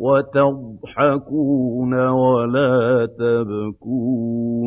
وَتَضْحَكُونَ وَلَا تَبْكُونَ